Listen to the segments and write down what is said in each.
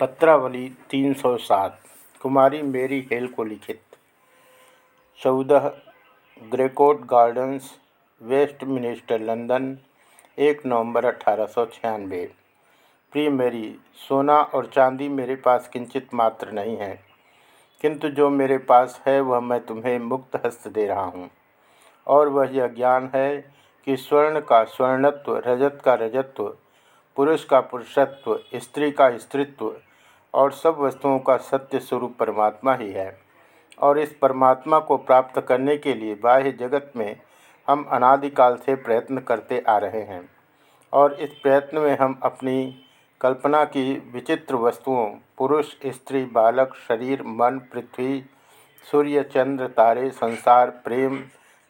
पत्रावली 307 कुमारी मेरी हेल को लिखित। चौदह, Greycoat Gardens, Westminster London, एक नवंबर अठारह सौ छियानवे। प्रिय मेरी, सोना और चांदी मेरे पास किंचित मात्र नहीं है, किंतु जो मेरे पास है वह मैं तुम्हें मुक्त हस्त दे रहा हूँ। और वह यह ज्ञान है कि स्वर्ण का स्वर्णत्व, रजत का रजत्व पुरुष का पुरुषत्व, स्त्री का स्त्रीत्व और सब वस्तुओं का सत्य स्वरूप परमात्मा ही है। और इस परमात्मा को प्राप्त करने के लिए बाह्य जगत में हम अनादिकाल से प्रयत्न करते आ रहे हैं। और इस प्रयत्न में हम अपनी कल्पना की विचित्र वस्तुओं, पुरुष, स्त्री, बालक, शरीर, मन, पृथ्वी, सूर्य, चंद्र, तारे, संसार, प्रेम,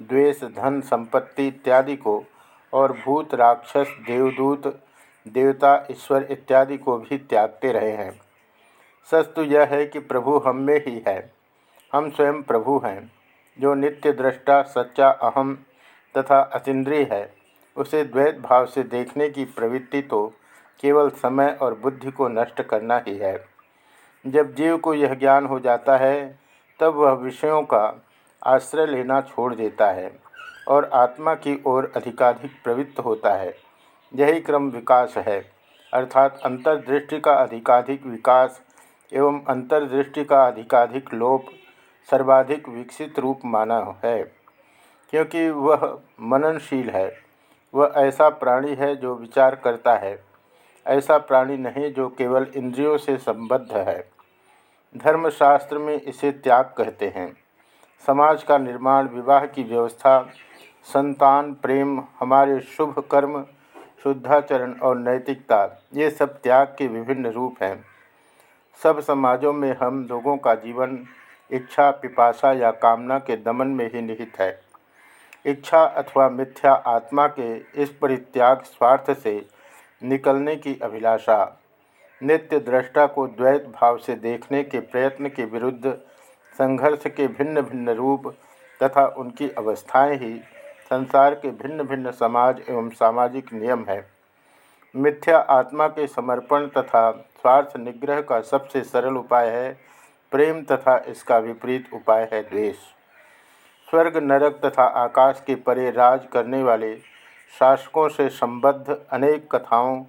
द्वेष, धन, संपत्ति इत्यादि को और भूत, राक्षस, देवदूत देवता, ईश्वर इत्यादि को भी त्यागते रहे हैं। सच तो यह है कि प्रभु हम में ही है। हम स्वयं प्रभु हैं। जो नित्य दृष्टा, सच्चा, अहम तथा अतिद्रिय है, उसे द्वैत भाव से देखने की प्रवृत्ति तो केवल समय और बुद्धि को नष्ट करना ही है। जब जीव को यह ज्ञान हो जाता है, तब वह विषयों का आश्रय लेना छोड़ देता है और आत्मा की ओर अधिकाधिक प्रवृत्त होता है। यही क्रम विकास है। अर्थात अंतर्दृष्टि का अधिकाधिक विकास एवं अंतर्दृष्टि का अधिकाधिक लोप सर्वाधिक विकसित रूप माना है, क्योंकि वह मननशील है। वह ऐसा प्राणी है जो विचार करता है। ऐसा प्राणी नहीं जो केवल इंद्रियों से संबद्ध है। धर्मशास्त्र में इसे त्याग कहते हैं। समाज का निर्माण, विवाह की व्यवस्था, संतान, प्रेम, हमारे शुभ कर्म शुद्धाचरण और नैतिकता, ये सब त्याग के विभिन्न रूप हैं। सब समाजों में हम लोगों का जीवन इच्छा, पिपासा या कामना के दमन में ही निहित है। इच्छा अथवा मिथ्या आत्मा के इस परित्याग स्वार्थ से निकलने की अभिलाषा, नित्य दृष्टा को द्वैत भाव से देखने के प्रयत्न के विरुद्ध संघर्ष के भिन्न भिन्न रूप तथा उनकी अवस्थाएँ ही संसार के भिन्न भिन्न समाज एवं सामाजिक नियम है। मिथ्या आत्मा के समर्पण तथा स्वार्थ निग्रह का सबसे सरल उपाय है। प्रेम तथा इसका विपरीत उपाय है द्वेष। स्वर्ग, नरक तथा आकाश के परे राज करने वाले शासकों से संबद्ध अनेक कथाओं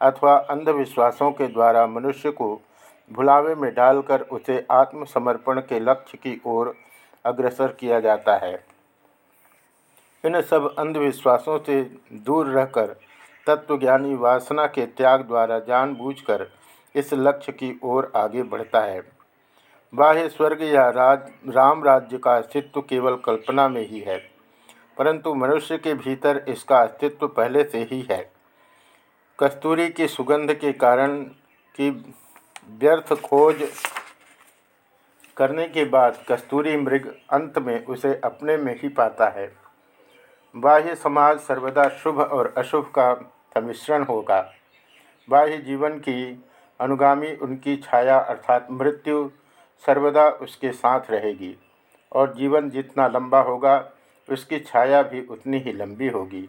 अथवा अंधविश्वासों के द्वारा मनुष्य को भुलावे में डालकर उसे आत्मसमर्पण के लक्ष्य की ओर अग्रसर किया जाता है। इन सब अंधविश्वासों से दूर रहकर, तत्वज्ञानी वासना के त्याग द्वारा जानबूझकर इस लक्ष्य की ओर आगे बढ़ता है। बाह्य स्वर्ग या राज, राम राज्य का अस्तित्व केवल कल्पना में ही है, परंतु मनुष्य के भीतर इसका अस्तित्व पहले से ही है। कस्तूरी की सुगंध के कारण की व्यर्थ खोज करने के बाद कस्तूरी मृग अंत में उसे अपने में ही पाता है। बाह्य समाज सर्वदा शुभ और अशुभ का सम्मिश्रण होगा। बाह्य जीवन की अनुगामी उनकी छाया अर्थात मृत्यु सर्वदा उसके साथ रहेगी और जीवन जितना लंबा होगा, उसकी छाया भी उतनी ही लंबी होगी।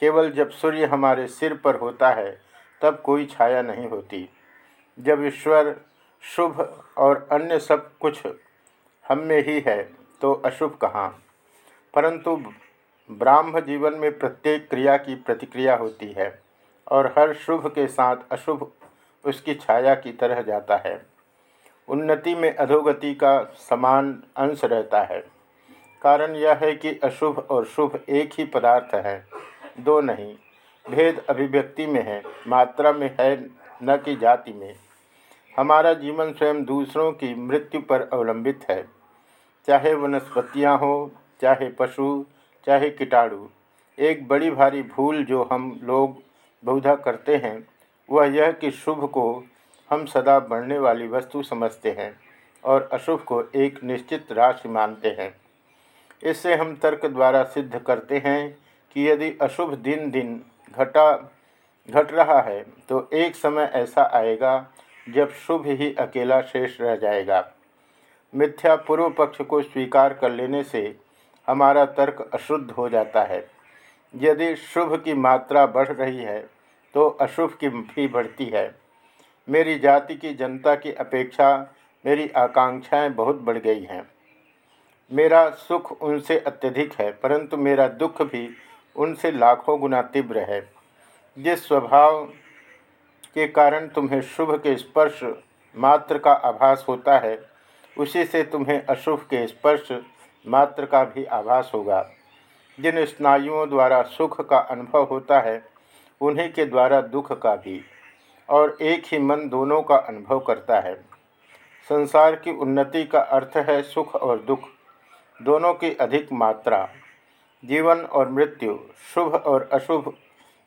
केवल जब सूर्य हमारे सिर पर होता है, तब कोई छाया नहीं होती। जब ईश्वर शुभ और अन्य सब कुछ हम में ही है तो अशुभ कहाँ? परंतु ब्राह्म जीवन में प्रत्येक क्रिया की प्रतिक्रिया होती है और हर शुभ के साथ अशुभ उसकी छाया की तरह जाता है। उन्नति में अधोगति का समान अंश रहता है। कारण यह है कि अशुभ और शुभ एक ही पदार्थ है, दो नहीं, भेद अभिव्यक्ति में है, मात्रा में है न कि जाति में। हमारा जीवन स्वयं दूसरों की मृत्यु पर अवलंबित है। चाहे वनस्पतियाँ हो, चाहे पशु चाहे कीटाणु, एक बड़ी भारी भूल जो हम लोग बहुधा करते हैं, वह यह कि शुभ को हम सदा बढ़ने वाली वस्तु समझते हैं और अशुभ को एक निश्चित राशि मानते हैं। इससे हम तर्क द्वारा सिद्ध करते हैं कि यदि अशुभ दिन दिन घटा, घट रहा है तो एक समय ऐसा आएगा जब शुभ ही अकेला शेष रह जाएगा। मिथ्या पूर्व पक्ष को स्वीकार कर लेने से हमारा तर्क अशुद्ध हो जाता है। यदि शुभ की मात्रा बढ़ रही है तो अशुभ की भी बढ़ती है। मेरी जाति की जनता की अपेक्षा मेरी आकांक्षाएँ बहुत बढ़ गई हैं। मेरा सुख उनसे अत्यधिक है, परंतु मेरा दुख भी उनसे लाखों गुना तीव्र है। जिस स्वभाव के कारण तुम्हें शुभ के स्पर्श मात्र का आभास होता है, उसी से तुम्हें अशुभ के स्पर्श मात्र का भी आभास होगा। जिन स्नायुओं द्वारा सुख का अनुभव होता है, उन्हीं के द्वारा दुख का भी। और एक ही मन दोनों का अनुभव करता है। संसार की उन्नति का अर्थ है सुख और दुख, दोनों की अधिक मात्रा। जीवन और मृत्यु, शुभ और अशुभ,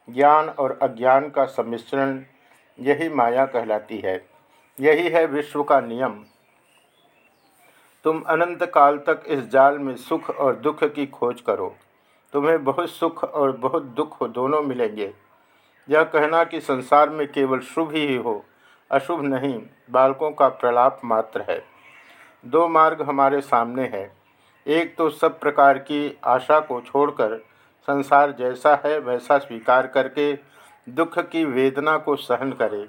ज्ञान और अज्ञान का सम्मिश्रण, यही माया कहलाती है। यही है विश्व का नियम। तुम अनंत काल तक इस जाल में सुख और दुख की खोज करो। तुम्हें बहुत सुख और बहुत दुख दोनों मिलेंगे। यह कहना कि संसार में केवल शुभ ही हो, अशुभ नहीं, बालकों का प्रलाप मात्र है। दो मार्ग हमारे सामने है। एक तो सब प्रकार की आशा को छोड़कर संसार जैसा है, वैसा स्वीकार करके दुख की वेदना को सहन करे।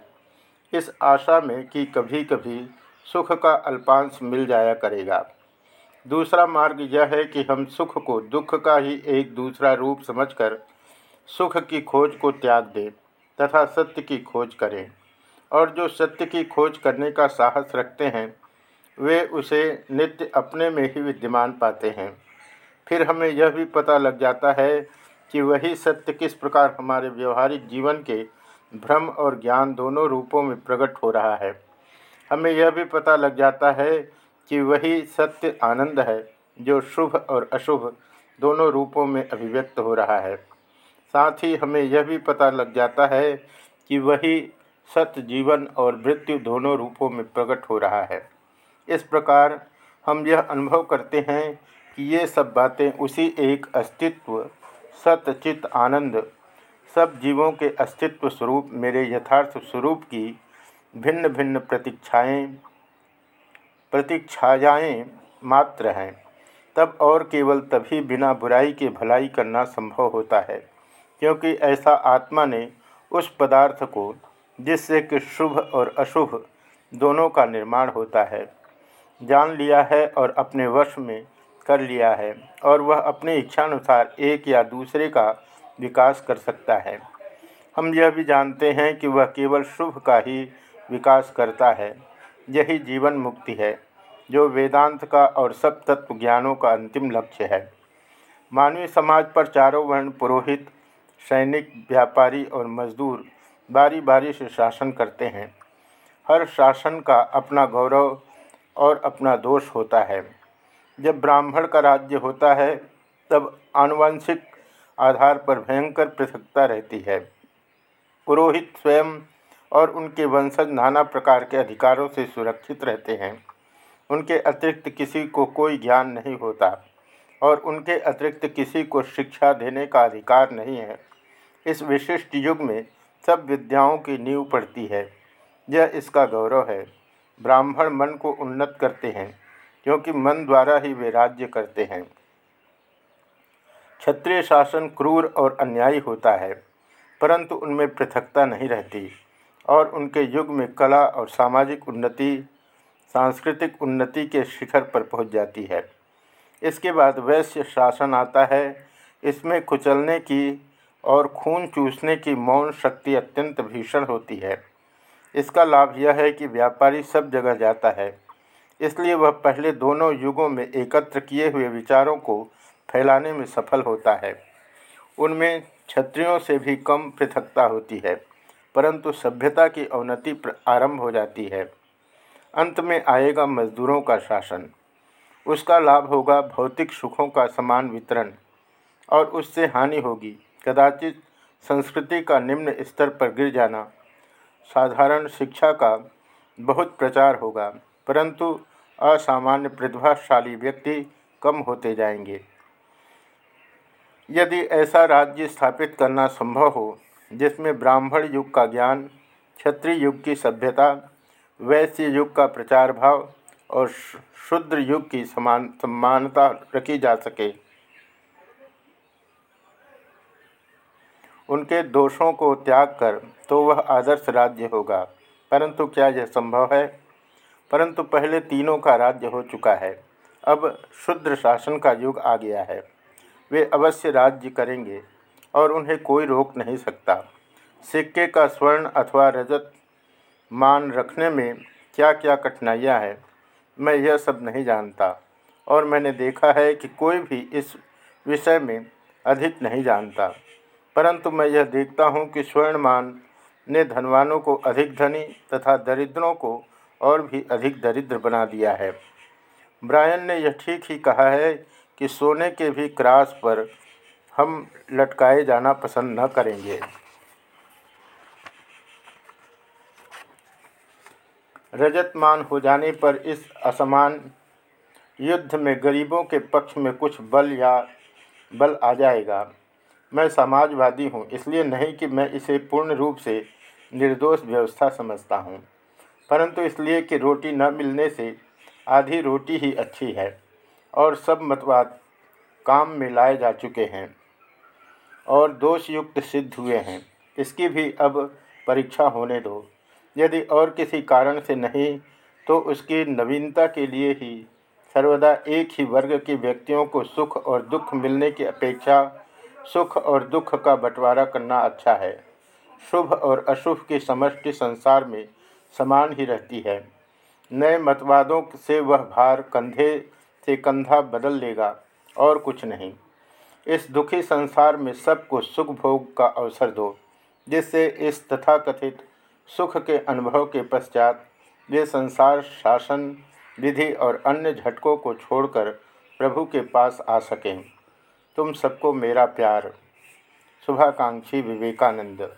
इस आशा में कि कभी कभी सुख का अल्पांश मिल जाया करेगा। दूसरा मार्ग यह है कि हम सुख को दुख का ही एक दूसरा रूप समझकर सुख की खोज को त्याग दें तथा सत्य की खोज करें। और जो सत्य की खोज करने का साहस रखते हैं, वे उसे नित्य अपने में ही विद्यमान पाते हैं। फिर हमें यह भी पता लग जाता है कि वही सत्य किस प्रकार हमारे व्यवहारिक जीवन के भ्रम और ज्ञान दोनों रूपों में प्रकट हो रहा है। हमें यह भी पता लग जाता है कि वही सत्य आनंद है जो शुभ और अशुभ दोनों रूपों में अभिव्यक्त हो रहा है। साथ ही हमें यह भी पता लग जाता है कि वही सत्य जीवन और मृत्यु दोनों रूपों में प्रकट हो रहा है। इस प्रकार हम यह अनुभव करते हैं कि ये सब बातें उसी एक अस्तित्व सत्यचित आनंद सब जीवों के अस्तित्व स्वरूप, मेरे यथार्थ स्वरूप की भिन्न भिन्न प्रतीक्षाएँ प्रतीक्षाएँ मात्र हैं। तब और केवल तभी बिना बुराई के भलाई करना संभव होता है, क्योंकि ऐसा आत्मा ने उस पदार्थ को, जिससे कि शुभ और अशुभ दोनों का निर्माण होता है, जान लिया है और अपने वश में कर लिया है, और वह अपनी इच्छानुसार एक या दूसरे का विकास कर सकता है। हम यह भी जानते हैं कि वह केवल शुभ का ही विकास करता है। यही जीवन मुक्ति है, जो वेदांत का और सब तत्व ज्ञानों का अंतिम लक्ष्य है। मानवीय समाज पर चारों वर्ण पुरोहित, सैनिक, व्यापारी और मजदूर बारी बारी से शासन करते हैं। हर शासन का अपना गौरव और अपना दोष होता है। जब ब्राह्मण का राज्य होता है, तब आनुवंशिक आधार पर भयंकर पृथकता रहती है। पुरोहित स्वयं और उनके वंशज नाना प्रकार के अधिकारों से सुरक्षित रहते हैं। उनके अतिरिक्त किसी को कोई ज्ञान नहीं होता और उनके अतिरिक्त किसी को शिक्षा देने का अधिकार नहीं है। इस विशिष्ट युग में सब विद्याओं की नींव पड़ती है। यह इसका गौरव है। ब्राह्मण मन को उन्नत करते हैं, क्योंकि मन द्वारा ही वे राज्य करते हैं। क्षत्रिय शासन क्रूर और अन्यायी होता है, परंतु उनमें पृथकता नहीं रहती। और उनके युग में कला और सामाजिक उन्नति, सांस्कृतिक उन्नति के शिखर पर पहुँच जाती है। इसके बाद वैश्य शासन आता है। इसमें कुचलने की और खून चूसने की मौन शक्ति अत्यंत भीषण होती है। इसका लाभ यह है कि व्यापारी सब जगह जाता है। इसलिए वह पहले दोनों युगों में एकत्र किए हुए विचारों को फैलाने में सफल होता है। उनमें क्षत्रियों से भी कम पृथकता होती है। परंतु सभ्यता की अवनति आरंभ हो जाती है। अंत में आएगा मजदूरों का शासन। उसका लाभ होगा भौतिक सुखों का समान वितरण, और उससे हानि होगी। कदाचित संस्कृति का निम्न स्तर पर गिर जाना साधारण शिक्षा का बहुत प्रचार होगा, परंतु असामान्य प्रतिभाशाली व्यक्ति कम होते जाएँगे। यदि ऐसा राज्य स्थापित करना संभव हो जिसमें ब्राह्मण युग का ज्ञान, क्षत्रिय युग की सभ्यता, वैश्य युग का प्रचार भाव और शुद्र युग की समान समानता रखी जा सके। उनके दोषों को त्याग कर तो वह आदर्श राज्य होगा। परंतु क्या यह संभव है? परंतु पहले तीनों का राज्य हो चुका है। अब शुद्र शासन का युग आ गया है। वे अवश्य राज्य करेंगे। और उन्हें कोई रोक नहीं सकता। सिक्के का स्वर्ण अथवा रजत मान रखने में क्या क्या कठिनाइयाँ हैं, मैं यह सब नहीं जानता। और मैंने देखा है कि कोई भी इस विषय में अधिक नहीं जानता। परंतु मैं यह देखता हूँ कि स्वर्णमान ने धनवानों को अधिक धनी तथा दरिद्रों को और भी अधिक दरिद्र बना दिया है। ब्रायन ने यह ठीक ही कहा है कि सोने के भी क्रास पर हम लटकाए जाना पसंद न करेंगे। रजतमान हो जाने पर इस असमान युद्ध में गरीबों के पक्ष में कुछ बल या बल आ जाएगा। मैं समाजवादी हूँ, इसलिए नहीं कि मैं इसे पूर्ण रूप से निर्दोष व्यवस्था समझता हूँ। परंतु इसलिए कि रोटी न मिलने से आधी रोटी ही अच्छी है और सब मतवाद काम में लाए जा चुके हैं। और दोषयुक्त सिद्ध हुए हैं। इसकी भी अब परीक्षा होने दो। यदि और किसी कारण से नहीं तो उसकी नवीनता के लिए ही सर्वदा एक ही वर्ग के व्यक्तियों को सुख और दुख मिलने की अपेक्षा सुख और दुख का बंटवारा करना अच्छा है। शुभ और अशुभ की समष्टि संसार में समान ही रहती है। नए मतवादों से वह भार कंधे से कंधा बदल लेगा और कुछ नहीं। इस दुखी संसार में सबको सुख भोग का अवसर दो, जिससे इस तथाकथित सुख के अनुभव के पश्चात वे संसार शासन, विधि और अन्य झटकों को छोड़कर प्रभु के पास आ सकें। तुम सबको मेरा प्यार। शुभाकांक्षी विवेकानंद।